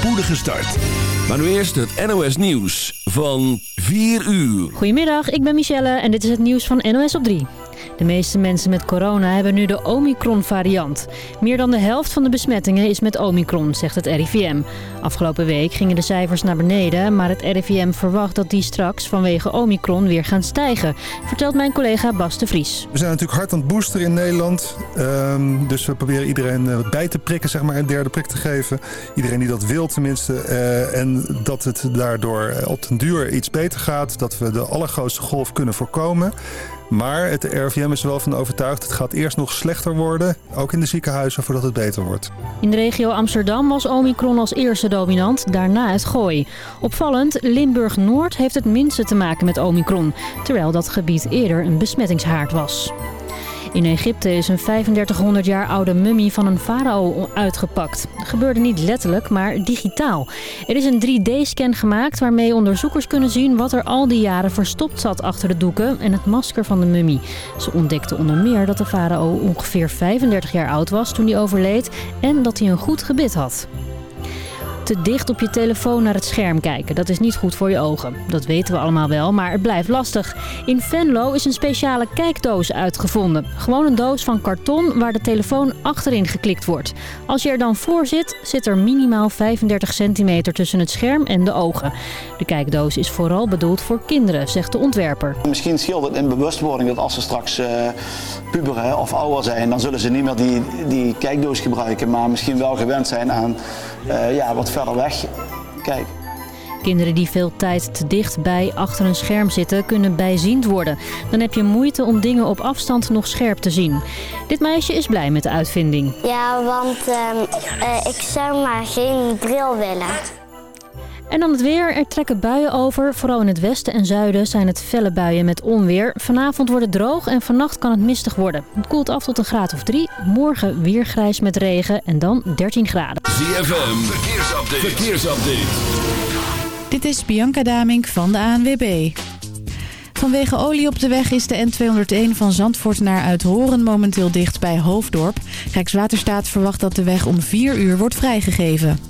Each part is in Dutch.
spoedige start. Maar nu eerst het NOS Nieuws van 4 uur. Goedemiddag, ik ben Michelle en dit is het nieuws van NOS op 3. De meeste mensen met corona hebben nu de Omicron-variant. Meer dan de helft van de besmettingen is met Omicron, zegt het RIVM. Afgelopen week gingen de cijfers naar beneden, maar het RIVM verwacht dat die straks vanwege Omicron weer gaan stijgen, vertelt mijn collega Bas de Vries. We zijn natuurlijk hard aan het boosteren in Nederland. Um, dus we proberen iedereen uh, bij te prikken, zeg maar, een derde prik te geven. Iedereen die dat wil tenminste. Uh, en dat het daardoor op den duur iets beter gaat. Dat we de allergrootste golf kunnen voorkomen. Maar het RIVM is er wel van overtuigd, het gaat eerst nog slechter worden. Ook in de ziekenhuizen, voordat het beter wordt. In de regio Amsterdam was Omicron als eerste dominant, daarna het gooi. Opvallend, Limburg-Noord heeft het minste te maken met Omicron. Terwijl dat gebied eerder een besmettingshaard was. In Egypte is een 3500 jaar oude mummie van een farao uitgepakt. Dat gebeurde niet letterlijk, maar digitaal. Er is een 3D-scan gemaakt waarmee onderzoekers kunnen zien wat er al die jaren verstopt zat achter de doeken en het masker van de mummie. Ze ontdekten onder meer dat de farao ongeveer 35 jaar oud was toen hij overleed en dat hij een goed gebit had te dicht op je telefoon naar het scherm kijken. Dat is niet goed voor je ogen. Dat weten we allemaal wel, maar het blijft lastig. In Venlo is een speciale kijkdoos uitgevonden. Gewoon een doos van karton waar de telefoon achterin geklikt wordt. Als je er dan voor zit, zit er minimaal 35 centimeter tussen het scherm en de ogen. De kijkdoos is vooral bedoeld voor kinderen, zegt de ontwerper. Misschien scheelt het in bewustwording dat als ze straks uh, puberen of ouder zijn... dan zullen ze niet meer die, die kijkdoos gebruiken, maar misschien wel gewend zijn aan uh, ja, wat verder weg kijken. Kinderen die veel tijd te dicht bij achter een scherm zitten kunnen bijziend worden. Dan heb je moeite om dingen op afstand nog scherp te zien. Dit meisje is blij met de uitvinding. Ja, want uh, uh, ik zou maar geen bril willen. En dan het weer. Er trekken buien over. Vooral in het westen en zuiden zijn het felle buien met onweer. Vanavond wordt het droog en vannacht kan het mistig worden. Het koelt af tot een graad of 3. Morgen weer grijs met regen en dan 13 graden. ZFM, verkeersupdate. verkeersupdate. Dit is Bianca Damink van de ANWB. Vanwege olie op de weg is de N201 van Zandvoort naar Uithoren momenteel dicht bij Hoofddorp. Rijkswaterstaat verwacht dat de weg om 4 uur wordt vrijgegeven.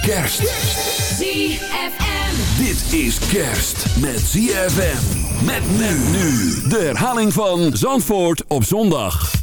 Kerst. ZFM. Dit is kerst met ZFM. Met men nu. De herhaling van Zandvoort op zondag.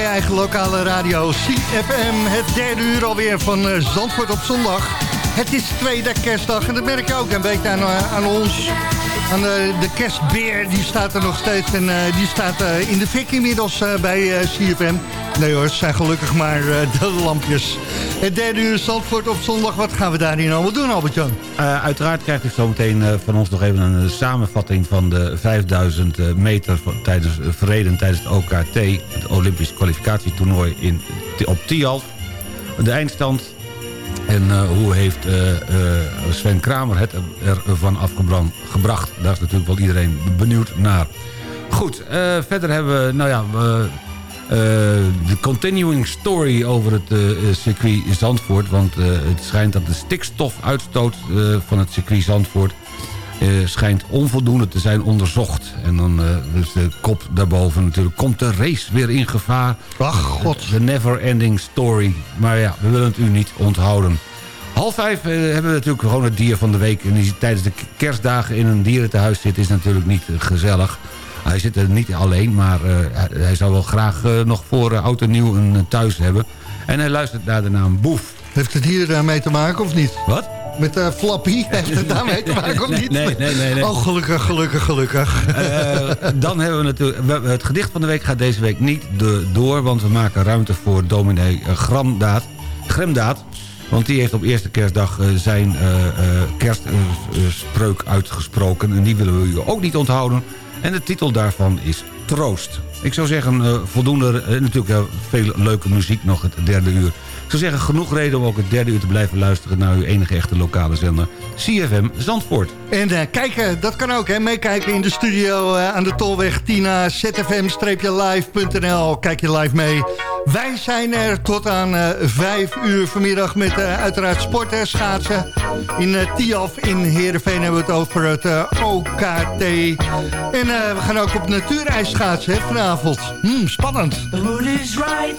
Bij je eigen lokale radio CFM. Het derde uur alweer van eh, Zandvoort op zondag. Het is tweede kerstdag en dat merk je ook een beetje aan, eh, aan ons. Aan de, de kerstbeer, die staat er nog steeds. En eh, die staat eh, in de fik inmiddels eh, bij eh, CFM. Nee hoor, het zijn gelukkig maar eh, de lampjes. Het derde uur Zandvoort op zondag. Wat gaan we daarin allemaal doen, Albert-Jan? Eh, uiteraard krijgt u zometeen eh, van ons nog even een eh, samenvatting van de 5000 eh, meter tijdens, verreden tijdens het OKT, het Olympisch kwalificatietoernooi in, op Tialf. De eindstand en hoe heeft Sven Kramer het ervan afgebracht. Daar is natuurlijk wel iedereen benieuwd naar. Goed, verder hebben we, nou ja, de continuing story over het eh, eh, circuit Zandvoort. Want eh, het schijnt dat de stikstofuitstoot eh, van het circuit Zandvoort... eh, schijnt onvoldoende te zijn onderzocht. En dan eh, dus de kop daarboven natuurlijk. Komt de race weer in gevaar? Ach, god. De never ending story. Maar ja, we willen het u niet onthouden. Half vijf eh, hebben we natuurlijk gewoon het dier van de week. En die tijdens de kerstdagen in een dierentehuis zit is natuurlijk niet eh, gezellig. Hij zit er niet alleen, maar eh, hij, zou wel graag eh, nog voor uh, oud en nieuw een eh, thuis hebben. En hij luistert naar de naam Boef. Heeft het hier eh, mee te maken of niet? Wat? Met eh, Flappy? Heeft het daarmee te maken of Nee, niet? nee, nee, nee, nee. Oh, gelukkig, gelukkig, gelukkig. Eh, dan hebben we natuurlijk... Het gedicht van de week gaat deze week niet de, door... want we maken ruimte voor dominee eh, Gramdaad, Gremdaad. Want die heeft op eerste kerstdag eh, zijn eh, eh, kerstspreuk uitgesproken. En die willen we u ook niet onthouden. En de titel daarvan is Troost. Ik zou zeggen, eh, voldoende... eh, natuurlijk eh, veel leuke muziek nog het derde uur. Ik zou zeggen, genoeg reden om ook het derde uur te blijven luisteren... naar uw enige echte lokale zender, CFM Zandvoort. En eh, kijken, dat kan ook, hè. Meekijken in de studio eh, aan de Tolweg Tina, zfm-live.nl. Kijk je live mee. Wij zijn er tot aan eh, vijf uur vanmiddag met eh, uiteraard sport en schaatsen. In eh Tiaf in Heerenveen hebben we het over het OKT. En eh, we gaan ook op natuurijs schaatsen hè, vanavond. Hmm, spannend. The mood is right.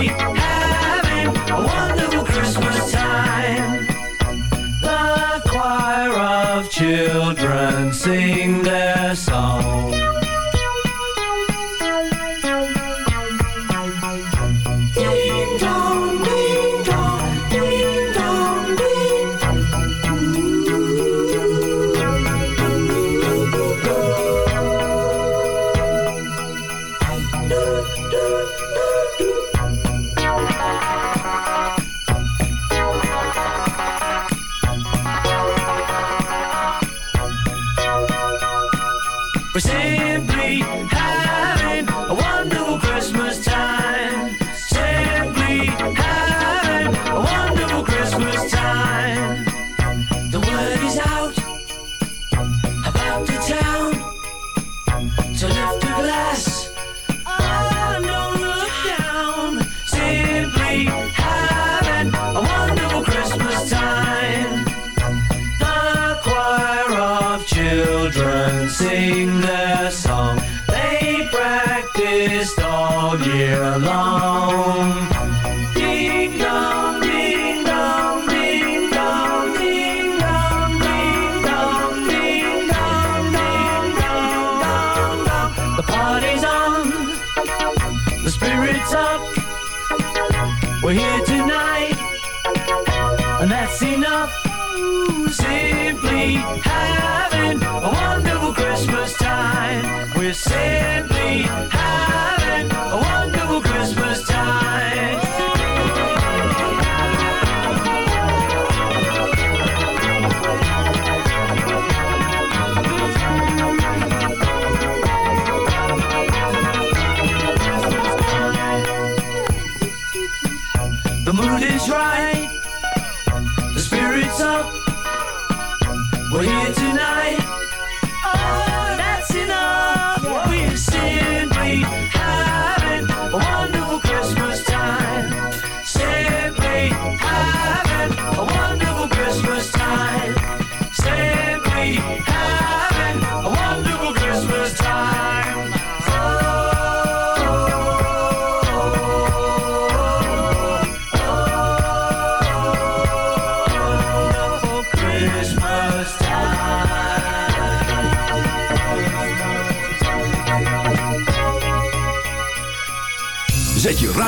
me. Up. We're here tonight, and that's enough. Simply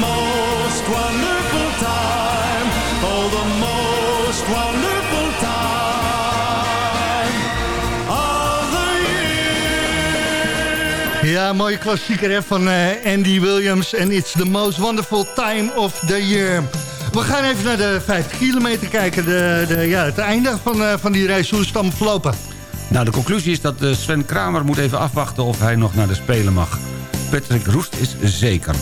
most wonderful time. Oh, the most wonderful time of the year. Ja, mooie klassieker hè, van eh, Andy Williams. En It's the most wonderful time of the year. We gaan even naar de 50 kilometer kijken. De, de, ja, het einde van, eh, van die reis. Hoe is het verlopen? Nou, de conclusie is dat eh, Sven Kramer moet even afwachten of hij nog naar de Spelen mag. Patrick Roest is zeker.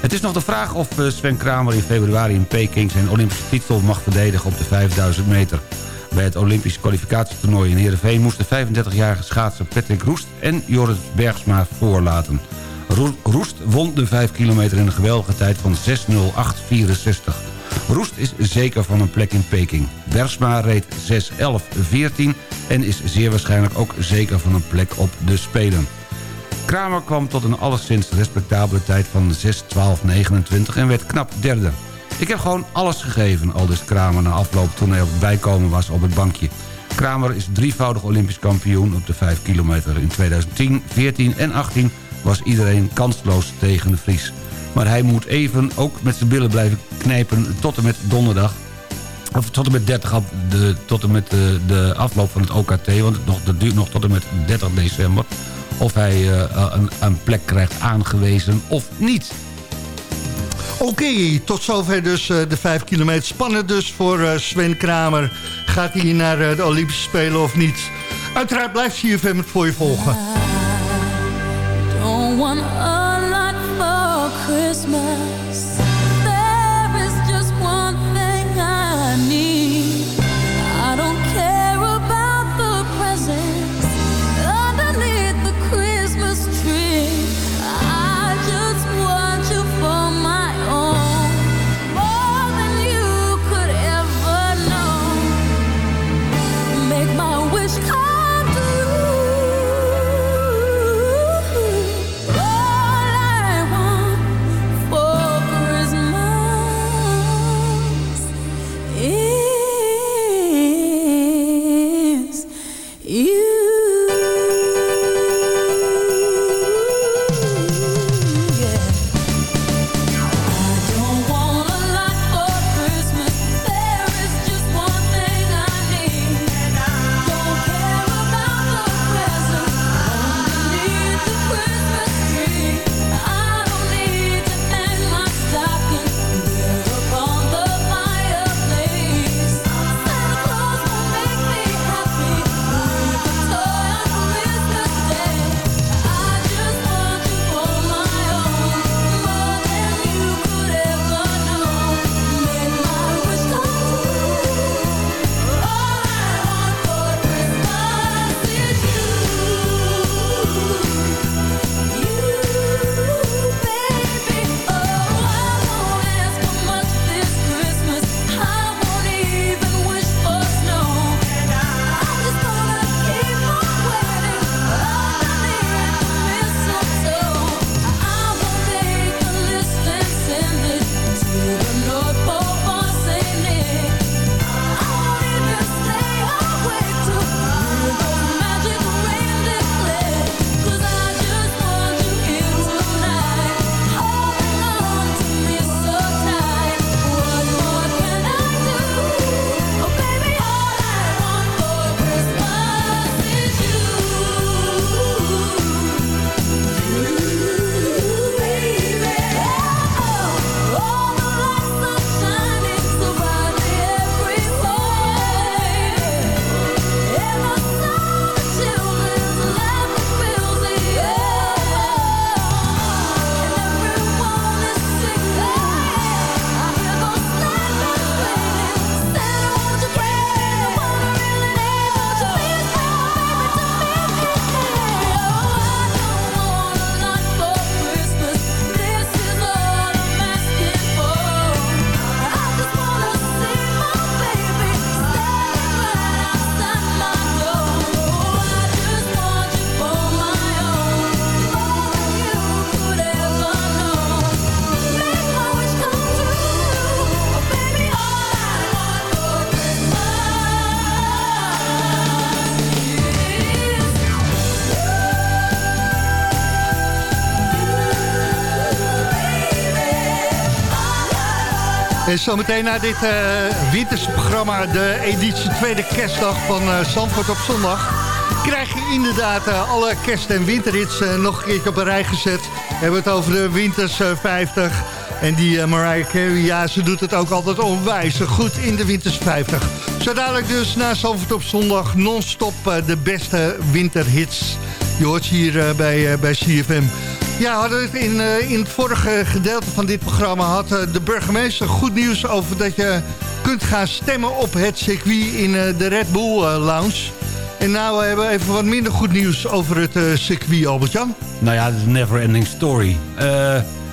Het is nog de vraag of eh, Sven Kramer in februari in Peking... zijn Olympische titel mag verdedigen op de 5000 meter. Bij het Olympisch kwalificatietoernooi in Heerenveen... moest de 35-jarige schaatser Patrick Roest en Joris Bergsma voorlaten. Ro- Roest won de 5 kilometer in een geweldige tijd van 6.08.64. Roest is zeker van een plek in Peking. Bergsma reed 6.11.14 en is zeer waarschijnlijk ook zeker van een plek op de Spelen. Kramer kwam tot een alleszins respectabele tijd van 6.12.29 en werd knap derde. Ik heb gewoon alles gegeven, aldus Kramer na afloop toen hij op bijkomen was op het bankje. Kramer is drievoudig Olympisch kampioen op de 5 kilometer in 2010, 14 en 18 was iedereen kansloos tegen de Vries. Maar hij moet even ook met zijn billen blijven knijpen tot en met donderdag. Of tot en met 30 af- de, tot en met de, de afloop van het OKT. Want het nog, dat duurt nog tot en met 30 december. Of hij eh, een, een plek krijgt aangewezen of niet. Oké, tot zover dus eh, de 5 kilometer. Spannend dus voor eh, Sven Kramer. Gaat hij naar eh, de Olympische Spelen of niet? Uiteraard blijft CFM het voor je volgen. Don't want a lot for Christmas. En zometeen na dit eh winterse programma, de editie tweede kerstdag van Zandvoort op zondag... krijg je inderdaad eh, alle kerst- en winterhits nog een keertje op een rij gezet. We hebben het over de Winters eh, 50. En die Mariah Carey, ja, ze doet het ook altijd onwijs goed in de Winters 50. Zo dadelijk dus na Zandvoort op zondag non-stop de beste winterhits. Je hoort hier bij, bij CFM. Ja, hadden in, eh, in het vorige gedeelte van dit programma... had eh, de burgemeester goed nieuws over dat je kunt gaan stemmen op het circuit... in eh, de Red Bull Lounge. En nou hebben we even wat minder goed nieuws over het circuit, Albert-Jan. Nou ja, een never ending story.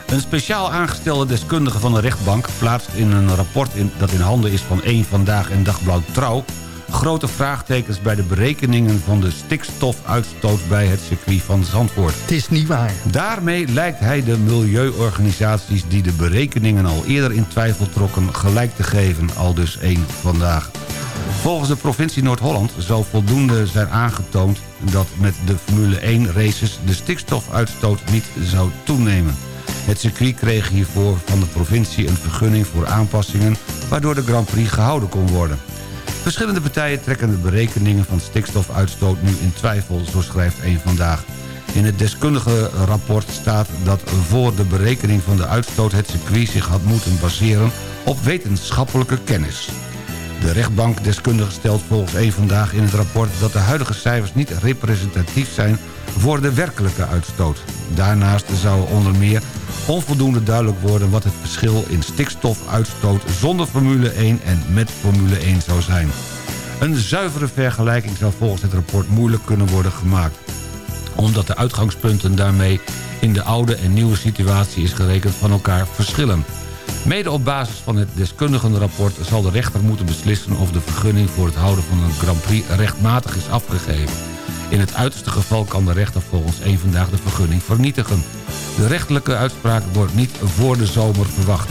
Een speciaal aangestelde deskundige van de rechtbank... plaatst in een rapport dat in handen is van één Vandaag en Dagblad Trouw... grote vraagtekens bij de berekeningen van de stikstofuitstoot... bij het circuit van Zandvoort. Het is niet waar. Daarmee lijkt hij de milieuorganisaties die de berekeningen al eerder in twijfel trokken... gelijk te geven, al dus één Vandaag. Volgens de provincie Noord-Holland zou voldoende zijn aangetoond... dat met de Formule 1 races de stikstofuitstoot niet zou toenemen. Het circuit kreeg hiervoor van de provincie een vergunning voor aanpassingen... waardoor de Grand Prix gehouden kon worden. Verschillende partijen trekken de berekeningen van stikstofuitstoot nu in twijfel, zo schrijft één vandaag. In het deskundige rapport staat dat voor de berekening van de uitstoot het circuit zich had moeten baseren op wetenschappelijke kennis. De rechtbankdeskundige stelt volgens één vandaag in het rapport dat de huidige cijfers niet representatief zijn voor de werkelijke uitstoot. Daarnaast zou onder meer onvoldoende duidelijk worden wat het verschil in stikstofuitstoot zonder Formule 1 en met Formule 1 zou zijn. Een zuivere vergelijking zou volgens het rapport moeilijk kunnen worden gemaakt omdat de uitgangspunten daarmee in de oude en nieuwe situatie is gerekend van elkaar verschillen. Mede op basis van het deskundigenrapport zal de rechter moeten beslissen of de vergunning voor het houden van een Grand Prix rechtmatig is afgegeven. In het uiterste geval kan de rechter volgens één vandaag de vergunning vernietigen. De rechterlijke uitspraak wordt niet voor de zomer verwacht.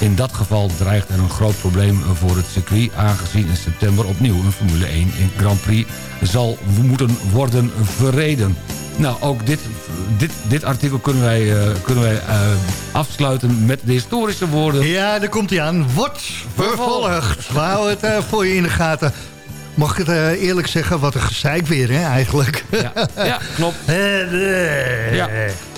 In dat geval dreigt er een groot probleem voor het circuit... aangezien in september opnieuw een Formule 1 in Grand Prix zal moeten worden verreden. Nou, ook dit, dit, dit artikel kunnen wij, eh, kunnen wij eh, afsluiten met de historische woorden. Ja, daar komt hij aan. Wordt vervolgd. We houden het eh, voor je in de gaten. Mag ik het eh, eerlijk zeggen? Wat een gezeik weer, hè, eigenlijk. Ja, ja klopt. ja.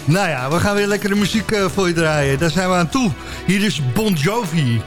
Nou ja, we gaan weer lekkere muziek eh, voor je draaien. Daar zijn we aan toe. Hier is Bon Jovi.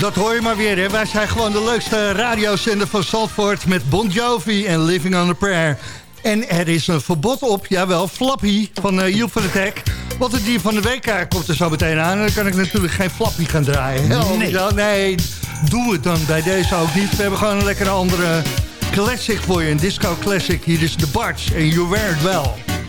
Dat hoor je maar weer, hè. Wij zijn gewoon de leukste radiozender van Zandvoort... met Bon Jovi en Living on a Prayer. En er is een verbod op, jawel, Flappy van uh, Joep van de Tek. Want het dier van de week eh, komt er zo meteen aan. En dan kan ik natuurlijk geen Flappy gaan draaien. Nee. Nee, doe het dan bij deze ook niet. We hebben gewoon een lekkere andere classic voor je. Een disco classic. Hier is The Barts en You Wear It Well.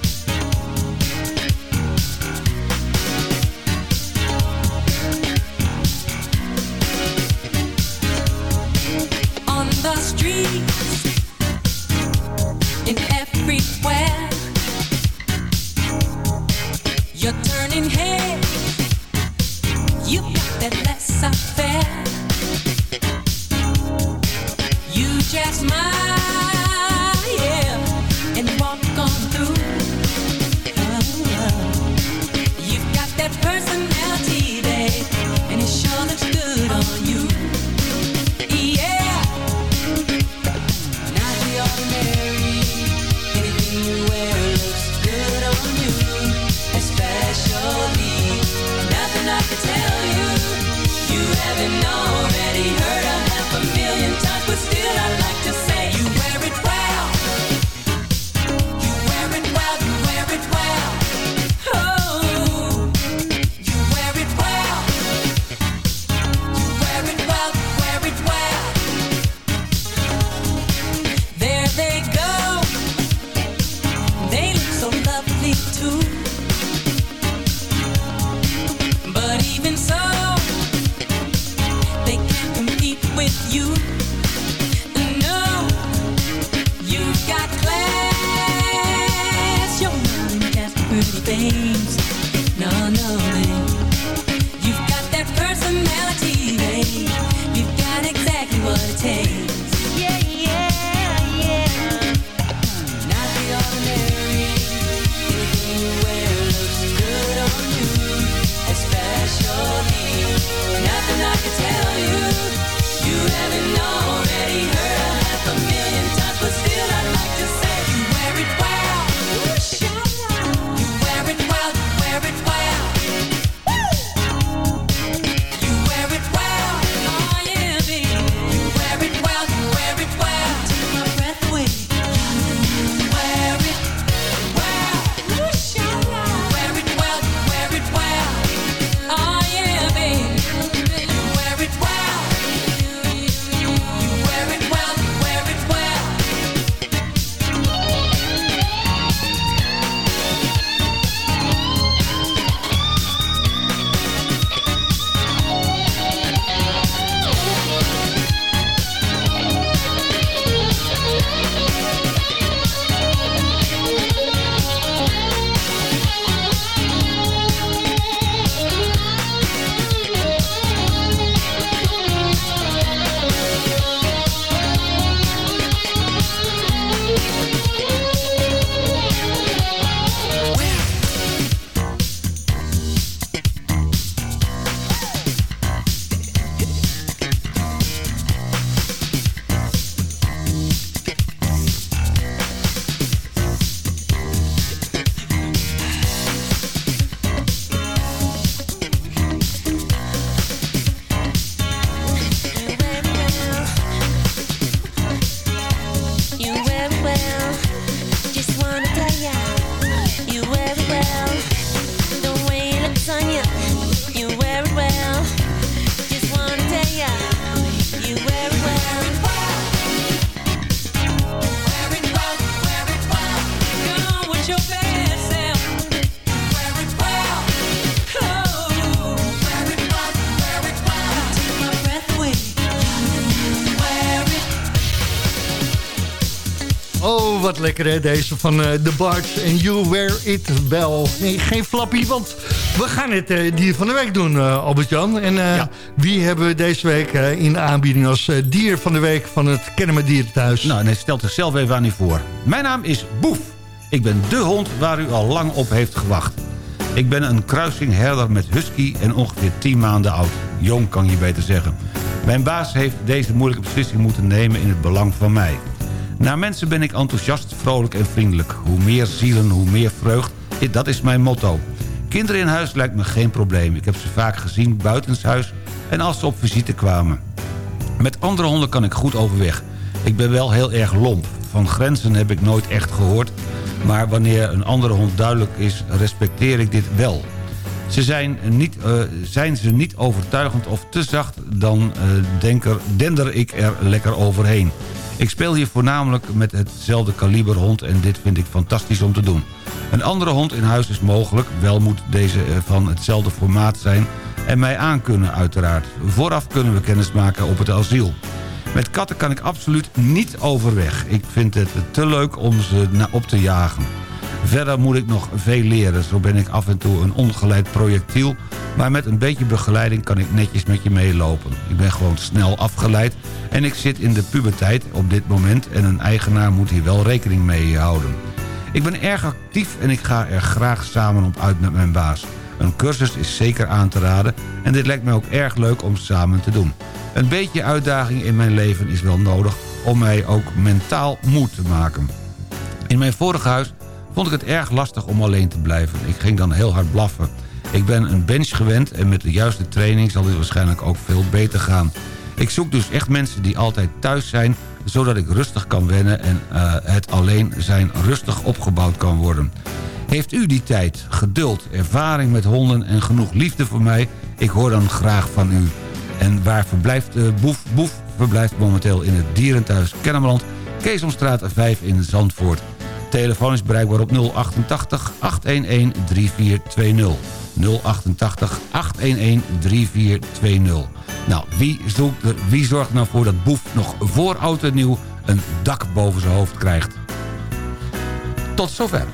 Things. No, no, lekker hè, deze van eh The Barts en You Wear It Well. Nee, geen flappie, want we gaan het eh, dier van de week doen, eh, Albert-Jan. En wie hebben we deze week in de aanbieding als dier van de week van het Kennemer Dierenthuis? Nou, en hij stelt zichzelf even aan u voor. Mijn naam is Boef. Ik ben de hond waar u al lang op heeft gewacht. Ik ben een kruising herder met husky en ongeveer 10 maanden oud. Jong kan je beter zeggen. Mijn baas heeft deze moeilijke beslissing moeten nemen in het belang van mij. Naar mensen ben ik enthousiast, vrolijk en vriendelijk. Hoe meer zielen, hoe meer vreugd. Dat is mijn motto. Kinderen in huis lijkt me geen probleem. Ik heb ze vaak gezien buitenshuis en als ze op visite kwamen. Met andere honden kan ik goed overweg. Ik ben wel heel erg lomp. Van grenzen heb ik nooit echt gehoord. Maar wanneer een andere hond duidelijk is, respecteer ik dit wel. Ze zijn, niet, eh, zijn ze niet overtuigend of te zacht, dan eh, dender ik er lekker overheen. Ik speel hier voornamelijk met hetzelfde kaliber hond en dit vind ik fantastisch om te doen. Een andere hond in huis is mogelijk, wel moet deze eh, van hetzelfde formaat zijn en mij aankunnen uiteraard. Vooraf kunnen we kennis maken op het asiel. Met katten kan ik absoluut niet overweg. Ik vind het te leuk om ze op te jagen. Verder moet ik nog veel leren. Zo ben ik af en toe een ongeleid projectiel... maar met een beetje begeleiding kan ik netjes met je meelopen. Ik ben gewoon snel afgeleid en ik zit in de puberteit op dit moment... en een eigenaar moet hier wel rekening mee houden. Ik ben erg actief en ik ga er graag samen op uit met mijn baas. Een cursus is zeker aan te raden en dit lijkt mij ook erg leuk om samen te doen. Een beetje uitdaging in mijn leven is wel nodig om mij ook mentaal moed te maken. In mijn vorige huis vond ik het erg lastig om alleen te blijven. Ik ging dan heel hard blaffen. Ik ben een bench gewend en met de juiste training zal dit waarschijnlijk ook veel beter gaan. Ik zoek dus echt mensen die altijd thuis zijn... zodat ik rustig kan wennen en eh, het alleen zijn rustig opgebouwd kan worden. Heeft u die tijd, geduld, ervaring met honden en genoeg liefde voor mij? Ik hoor dan graag van u. En waar verblijft uh, Boef? Boef verblijft momenteel in het dierenthuis Kennemerland... Keesomstraat 5 in Zandvoort. Telefoon is bereikbaar op 088 811 3420. 088 811 3420. Nou, wie, zoekt er, wie zorgt er nou voor dat Boef nog voor en nieuw... een dak boven zijn hoofd krijgt? Tot zover.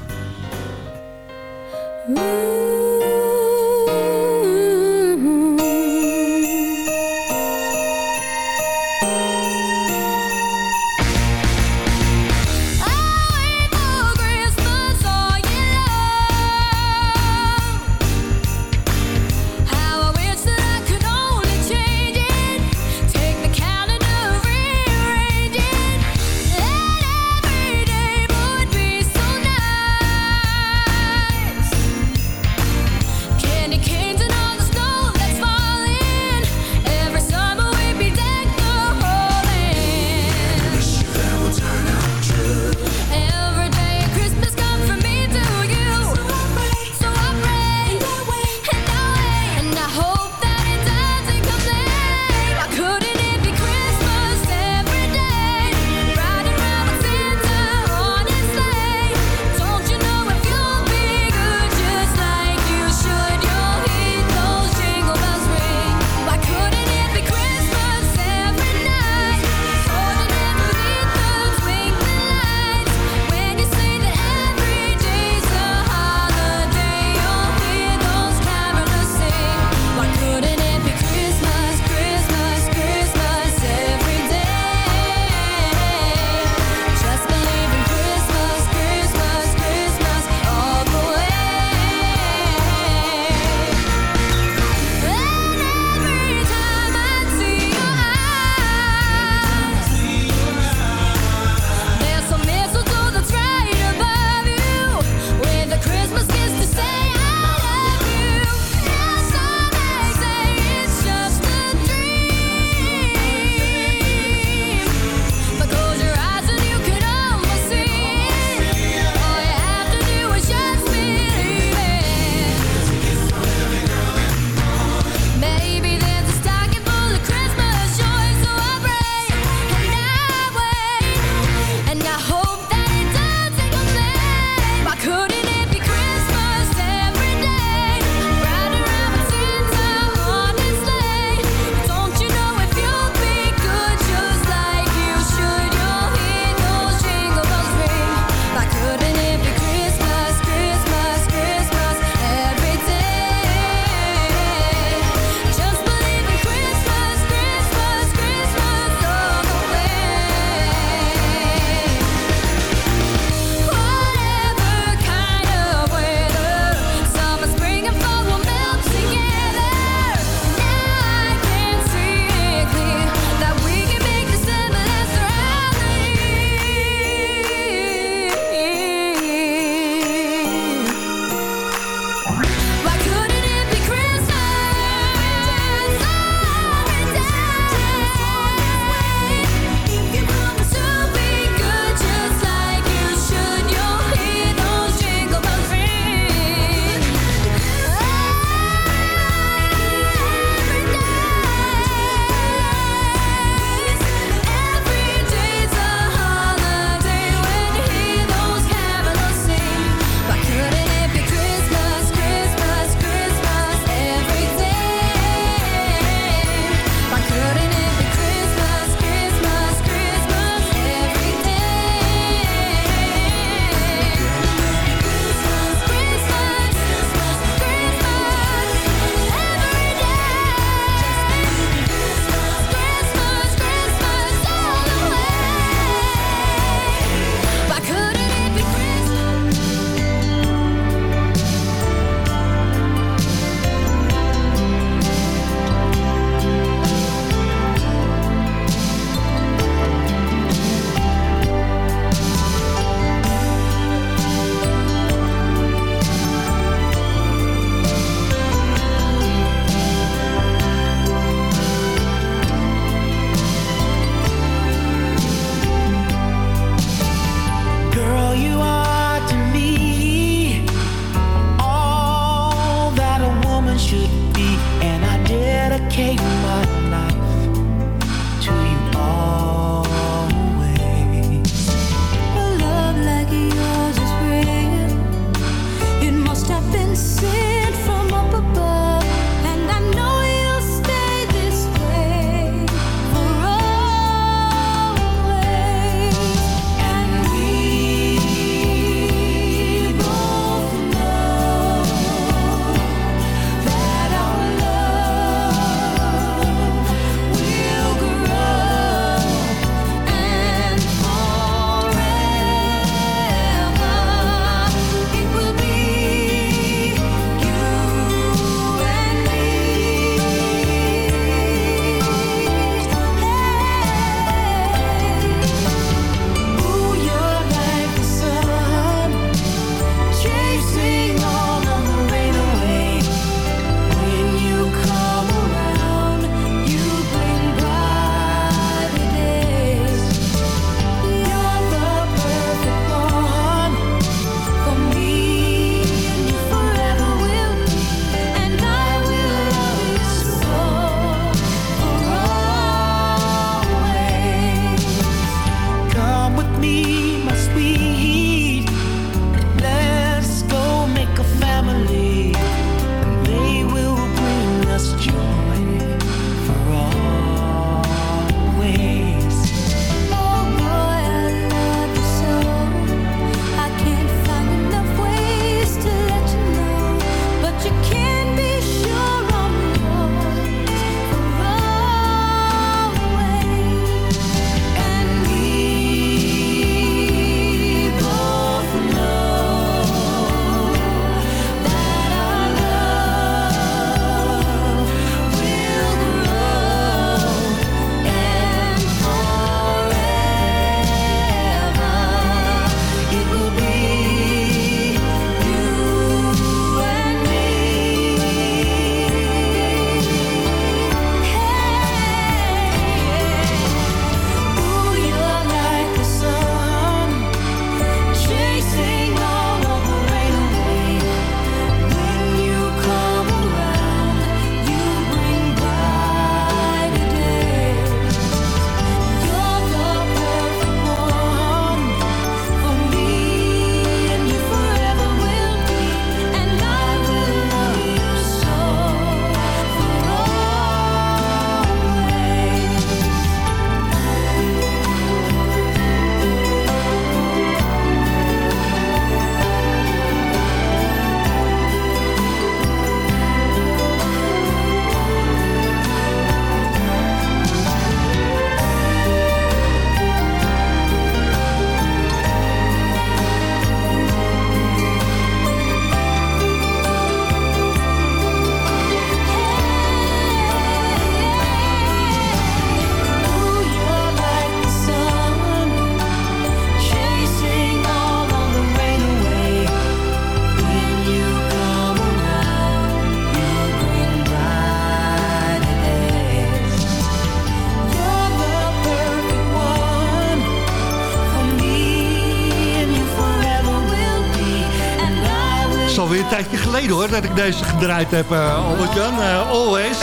Alweer een tijdje geleden hoor, dat ik deze gedraaid heb, eh Albert-Jan. Eh, always.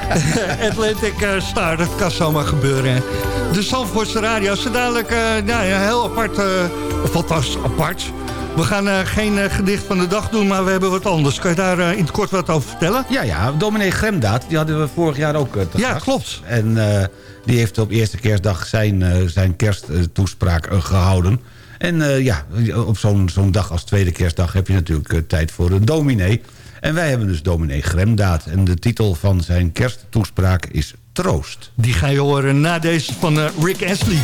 Atlantic eh, Star, dat kan zomaar gebeuren. De Zandvoortse Radio, zo dadelijk nou ja, heel apart, of althans apart. We gaan geen gedicht van de dag doen, maar we hebben wat anders. Kan je daar in het kort wat over vertellen? Ja, ja, dominee Gremdaad, die hadden we vorig jaar ook te Ja, gast. klopt. En die heeft op eerste kerstdag zijn, zijn kersttoespraak eh, gehouden. En eh, ja, op zo'n dag als tweede kerstdag heb je natuurlijk eh, tijd voor een dominee. En wij hebben dus dominee Gremdaad. En de titel van zijn kersttoespraak is Troost. Die ga je horen na deze van eh, Rick Astley.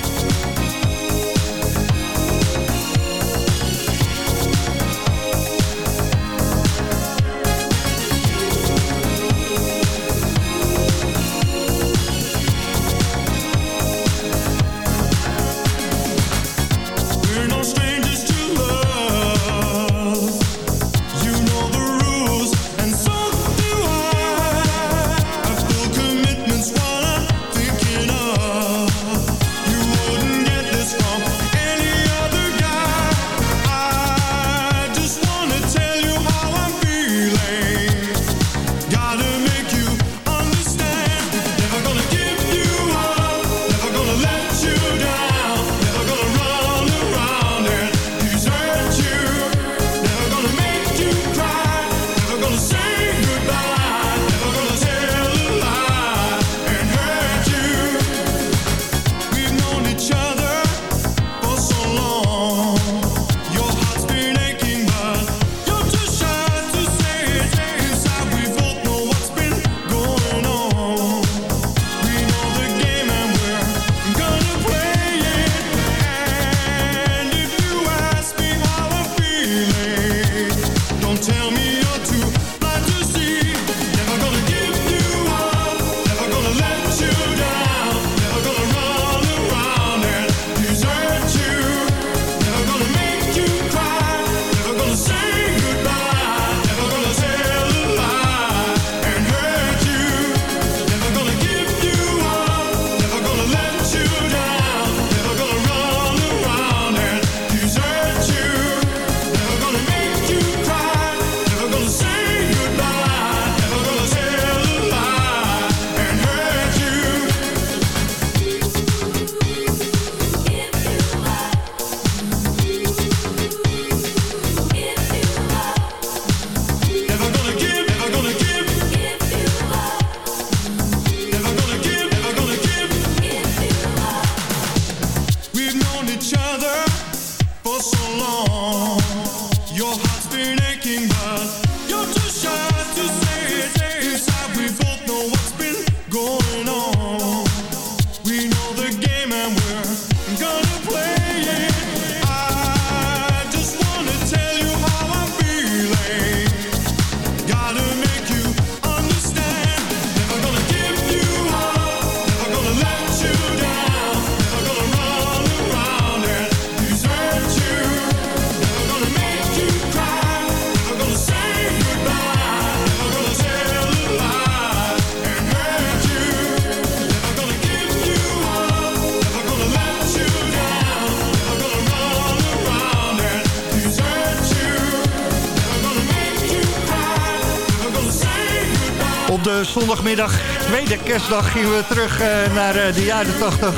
De zondagmiddag, tweede kerstdag, gingen we terug eh, naar eh, de jaren 80.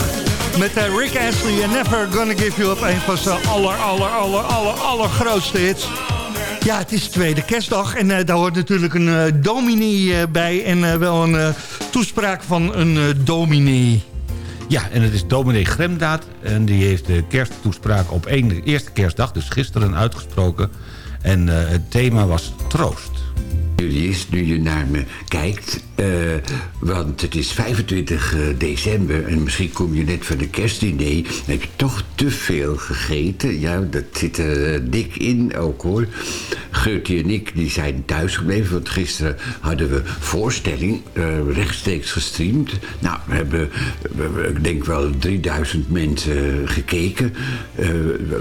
Met eh, Rick Astley en Never Gonna Give You Up. Een van zijn aller, aller, aller, aller, allergrootste hits. Ja, het is tweede kerstdag en eh, daar hoort natuurlijk een eh, dominee eh, bij. En eh, wel een eh, toespraak van een eh, dominee. Ja, en het is dominee Gremdaad. En die heeft de kersttoespraak op één, de eerste kerstdag, dus gisteren, uitgesproken. En eh, het thema was troost. Julius, nu je naar me kijkt, eh, want het is 25 december en misschien kom je net van de kerstdiner. Heb je toch te veel gegeten. Ja, dat zit er eh, dik in ook hoor. Geurtje en ik die zijn thuis gebleven, want gisteren hadden we voorstelling eh, rechtstreeks gestreamd. Nou, we hebben, ik denk wel 3000 mensen gekeken. Eh,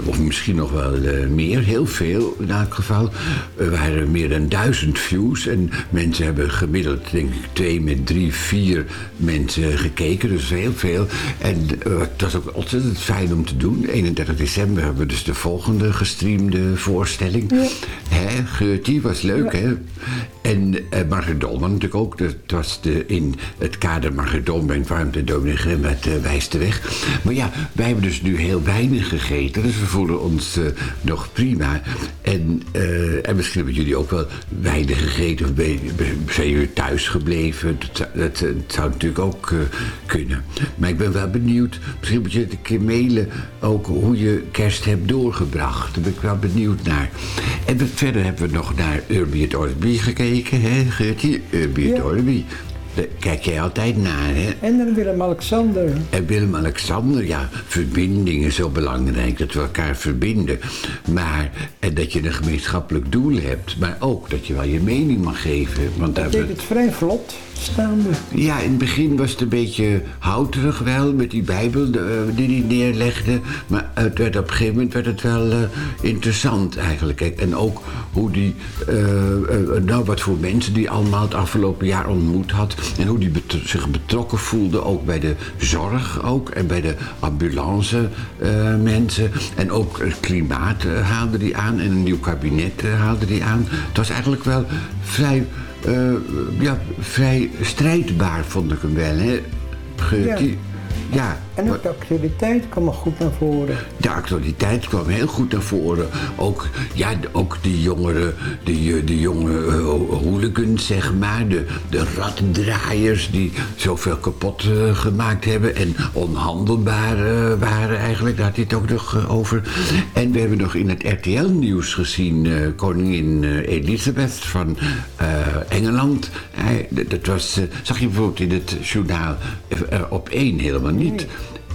of misschien nog wel eh, meer, heel veel in elk geval. Er waren meer dan 1000 views en mensen hebben gemiddeld denk ik twee met drie, vier mensen gekeken. Dus heel veel. En eh, het was ook ontzettend fijn om te doen. 31 december hebben we dus de volgende gestreamde voorstelling. Hè, Geurtie, was leuk, hè? En uh, Margaret Dolman natuurlijk ook. Dat was de, in het kader Margaret Dolman warmte Dominic Grimm met uh, wijst de weg. Maar ja, wij hebben dus nu heel weinig gegeten. Dus we voelen ons eh, nog prima. En, eh, en misschien hebben jullie ook wel weinig gegeten. Of ben- zijn jullie thuis gebleven? Dat, eh, dat zou natuurlijk ook eh, kunnen. Maar ik ben wel benieuwd. Misschien moet je het een keer mailen. Ook hoe je kerst hebt doorgebracht. Daar ben ik wel benieuwd naar. En verder hebben we nog naar Urbi et Orbi gekeken. Hè? Urbi et Orbi. Daar kijk jij altijd naar, hè? En dan Willem-Alexander. En Willem-Alexander, ja, verbinding is zo belangrijk, dat we elkaar verbinden. Maar, en dat je een gemeenschappelijk doel hebt, maar ook dat je wel je mening mag geven. Want daar Dat deed het vrij vlot ja, in het begin was het een beetje houterig wel, met die bijbel eh, die hij neerlegde. Maar het werd, op een gegeven moment werd het wel eh, interessant eigenlijk. En ook hoe die, eh, nou wat voor mensen die allemaal het afgelopen jaar ontmoet had. En hoe die zich betrokken voelde, ook bij de zorg ook. En bij de ambulance mensen. En ook het klimaat haalde die aan. En een nieuw kabinet haalde die aan. Het was eigenlijk wel vrij ja, vrij strijdbaar vond ik hem wel. Hè? Ge- Ja. Ja, En ook de actualiteit kwam er goed naar voren. de actualiteit kwam heel goed naar voren. Ook, ja, de- ook die jongeren, die, eh, die jonge eh, hooligans, zeg maar. De, de raddraaiers die zoveel kapot eh, gemaakt hebben. En onhandelbaar waren eigenlijk. Daar had hij het ook nog over. En we hebben nog in het RTL-nieuws gezien... koningin Elisabeth van Engeland. Hij- dat- was, zag je bijvoorbeeld in het journaal op één helemaal niet.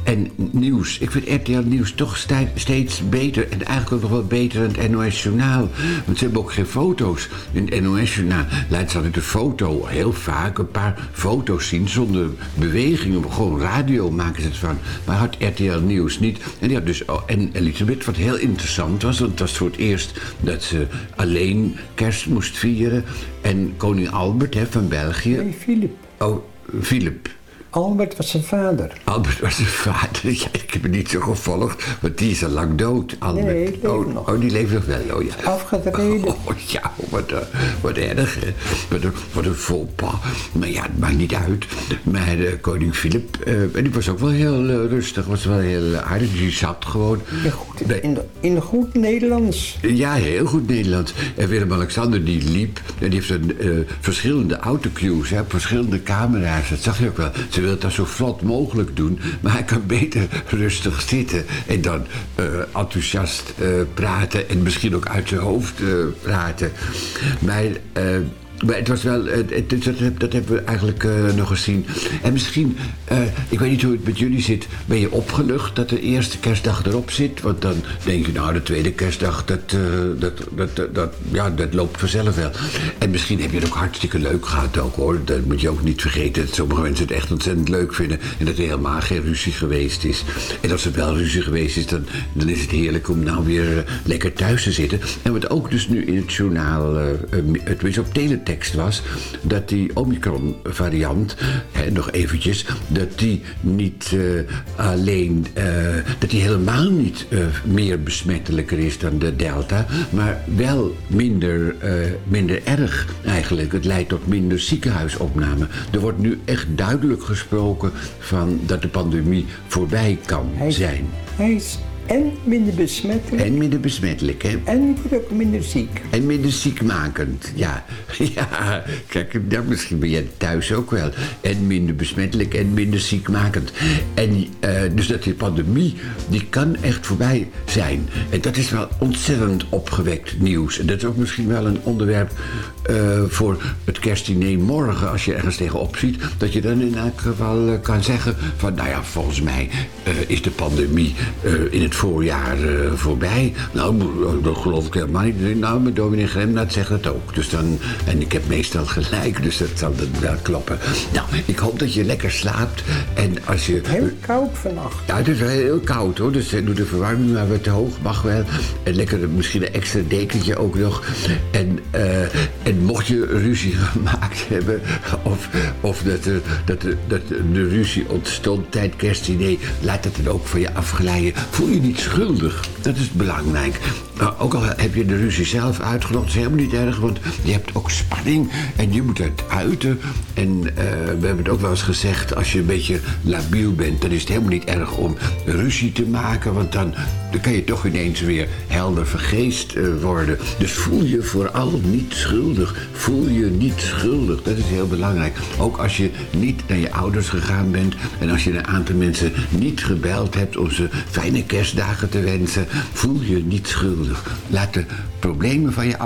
En nieuws. Ik vind RTL Nieuws toch steeds beter. En eigenlijk ook nog wel beter dan het NOS Journaal. Want ze hebben ook geen foto's. In het NOS Journaal laat ze altijd de foto heel vaak een paar foto's zien zonder beweging. Gewoon radio maken ze het van. Maar had RTL Nieuws niet. En, die had dus, oh, en Elisabeth, wat heel interessant was. Want het was voor het eerst dat ze alleen kerst moest vieren. En koning Albert hè, van België. Nee, Filip. Oh, Philip. Albert was zijn vader. Albert was zijn vader. Ja, ik heb het niet zo gevolgd, want die is al lang dood. Albert. Nee, oh, nog. oh, die leeft nog wel. Oh, ja. Afgetreden. Oh, ja, wat, eh, wat erg. hè. Wat een, wat een pas. Maar ja, het maakt niet uit. Maar eh, koning Filip, eh, en die was ook wel heel rustig. Was wel heel aardig. Die zat gewoon. Ja, goed, in, in goed Nederlands. Ja, heel goed Nederlands. En Willem-Alexander die liep. En die heeft een, verschillende autocues, hè, verschillende camera's. Dat zag je ook wel. Ze wil dan zo vlot mogelijk doen. Maar hij kan beter rustig zitten. En dan eh, enthousiast eh, praten. En misschien ook uit zijn hoofd eh, praten. Maar... maar het was wel, het, het- dat, dat hebben we eigenlijk eh, nog gezien. En misschien, eh, ik weet niet hoe het met jullie zit, ben je opgelucht dat de eerste kerstdag erop zit? Want dan denk je, nou, de tweede kerstdag, dat, eh, dat, dat, dat, dat- ja, dat loopt vanzelf wel. En misschien heb je het ook hartstikke leuk gehad ook, hoor. Dat moet je ook niet vergeten, dat sommige mensen het echt ontzettend leuk vinden. En dat er helemaal geen ruzie geweest is. En als er wel ruzie geweest is, dan, dan is het heerlijk om nou weer lekker thuis te zitten. En wat ook dus nu in het journaal, het tenminste op teletext was, dat die Omicron-variant, hè, nog eventjes, dat die niet eh, alleen, eh, dat die helemaal niet eh, meer besmettelijker is dan de Delta, maar wel minder, minder erg eigenlijk. Het leidt tot minder ziekenhuisopname. Er wordt nu echt duidelijk gesproken van dat de pandemie voorbij kan zijn. Hij is en minder besmettelijk. En minder besmettelijk, hè? En wordt ook minder ziek. En minder ziekmakend, ja. Ja, kijk, ja, misschien ben jij thuis ook wel. En minder besmettelijk en minder ziekmakend. En eh, dus dat die pandemie, die kan echt voorbij zijn. En dat is wel ontzettend opgewekt nieuws. En dat is ook misschien wel een onderwerp eh, voor het kerstdiner morgen... als je ergens tegenop ziet, dat je dan in elk geval eh, kan zeggen... van, nou ja, volgens mij is de pandemie in het voorjaar eh, voorbij. Nou, dat geloof ik helemaal niet. Nou, met dominee Gremnaat zegt dat ook. Dus dan, en ik heb meestal gelijk, dus dat zal wel kloppen. Nou, ik hoop dat je lekker slaapt. En als je... Heel koud vannacht. Ja, het is wel heel koud hoor. Dus eh, doe de verwarming maar wat te hoog, mag wel. En lekker misschien een extra dekentje ook nog. En, eh, en En mocht je ruzie gemaakt hebben, of, of dat, er, dat, er, dat de ruzie ontstond tijdens kerstdiner, laat het dan ook van je afglijden. Voel je schuldig. Dat is belangrijk. Nou, ook al heb je de ruzie zelf uitgelokt, is helemaal niet erg, want je hebt ook spanning en je moet het uiten. En eh, we hebben het ook wel eens gezegd, als je een beetje labiel bent, dan is het helemaal niet erg om ruzie te maken, want dan, dan kan je toch ineens weer helder vergeest eh, worden. Dus voel je vooral niet schuldig. Voel je niet schuldig. Dat is heel belangrijk. Ook als je niet naar je ouders gegaan bent en als je een aantal mensen niet gebeld hebt om ze fijne kerstdagen te wensen, voel je niet schuldig. Laat de problemen van je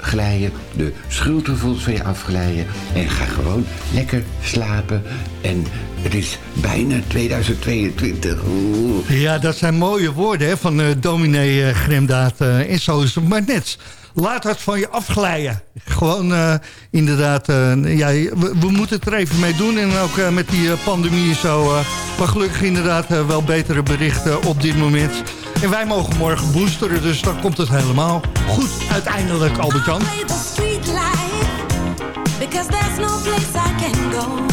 afglijden, de schuldgevoelens van je afglijden en ga gewoon lekker slapen. En het is bijna 2022. Oeh. Ja, dat zijn mooie woorden hè, van eh dominee eh, Gremdaad. eh, en zo is het maar net. Laat het van je afglijden. Gewoon eh, inderdaad, eh, ja, we, we moeten het er even mee doen. En ook eh, met die eh, pandemie en zo. eh, maar gelukkig inderdaad eh, wel betere berichten op dit moment. En wij mogen morgen boosteren, dus dan komt het helemaal goed uiteindelijk, Albert-Jan. Because there's no place I can go.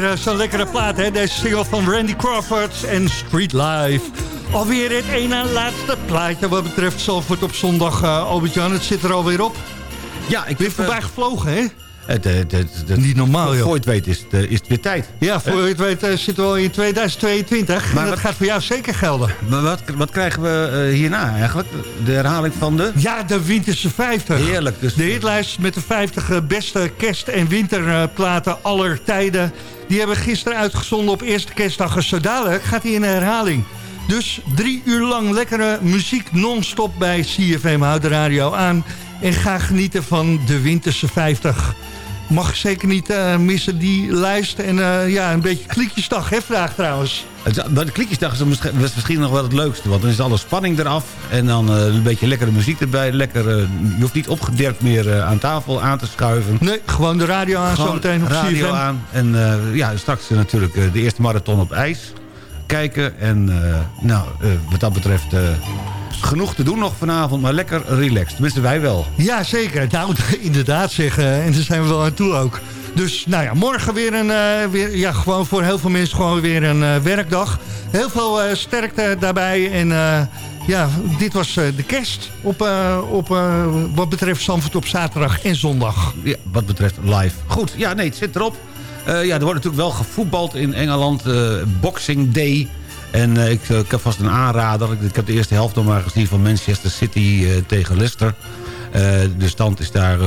Weer eh, zo'n lekkere plaat, hè? Deze single van Randy Crawford en Street Life. Alweer het ene laatste plaatje wat betreft Zalvoort op zondag. eh Albert-Jan, het zit er alweer op. Ja, ik Weer heb, eh, voorbij gevlogen, hè? Het, het, het- Niet normaal, voor, joh. voor je het weet is het, eh, is het weer tijd. Ja, voor je het weet eh, zitten we al in 2022. Maar dat wat- gaat voor jou zeker gelden. Maar wat, wat krijgen we eh, hierna eigenlijk? De herhaling van de... Ja, de Winterse 50. Heerlijk. Dus De hitlijst met de 50 eh, beste kerst- en winterplaten aller tijden. Die hebben we gisteren uitgezonden op eerste kerstdag. Zo dadelijk gaat hij in herhaling. Dus drie uur lang lekkere muziek non-stop bij CFM. Houd de radio aan en ga genieten van de Winterse 50. Mag zeker niet eh, missen die lijst. En eh, ja, een beetje klikjesdag, hè, vraag trouwens. Maar de klikjesdag is misschien- nog wel het leukste. Want dan is alle spanning eraf. En dan eh, een beetje lekkere muziek erbij. Lekker, je hoeft niet opgederkt meer aan tafel aan te schuiven. Nee, gewoon de radio aan Gewoon zometeen op radio CFM. aan. En ja, straks natuurlijk de eerste marathon op ijs kijken. En nou, wat dat betreft genoeg te doen nog vanavond. Maar lekker relaxed. Tenminste, wij wel. Ja, zeker. Nou, inderdaad zeggen. En daar zijn we wel aan toe ook. Dus nou ja, morgen weer een, eh, weer, ja, gewoon voor heel veel mensen gewoon weer een eh, werkdag. Heel veel eh, sterkte daarbij. En ja, dit was de kerst op, op, wat betreft Zandvoort op zaterdag en zondag. Ja, wat betreft live. Goed, ja, nee, het zit erop. Ja, er wordt natuurlijk wel gevoetbald in Engeland. Boxing Day. En eh, ik, eh, ik heb vast een aanrader. Ik, ik heb de eerste helft nog maar gezien van Manchester City eh, tegen Leicester. Eh, de stand is daar,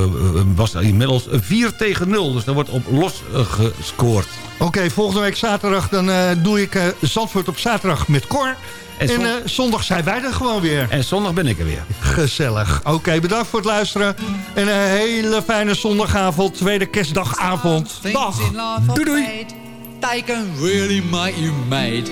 was inmiddels 4 tegen 0. Dus daar wordt op los gescoord. Oké, volgende week zaterdag dan eh, doe ik eh, Zandvoort op zaterdag met Cor. En, zon- eh, zondag zijn wij er gewoon weer. En zondag ben ik er weer. Gezellig. Oké, bedankt voor het luisteren. En een hele fijne zondagavond, tweede kerstdagavond. Dag. Are bad. They can really make you mad.